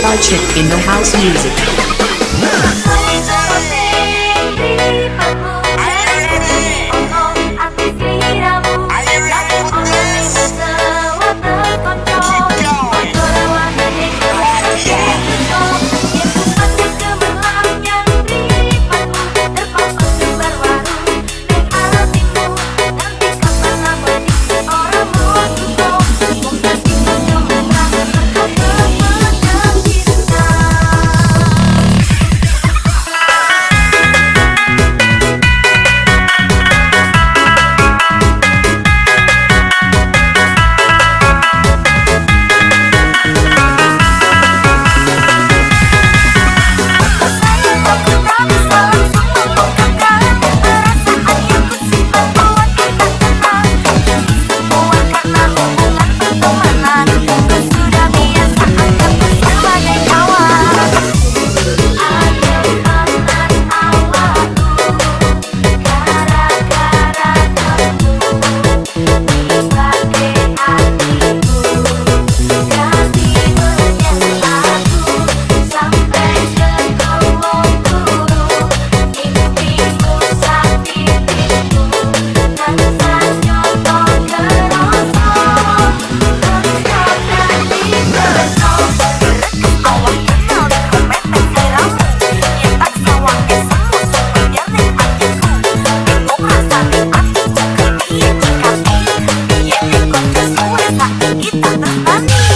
by Chick in the house music. 아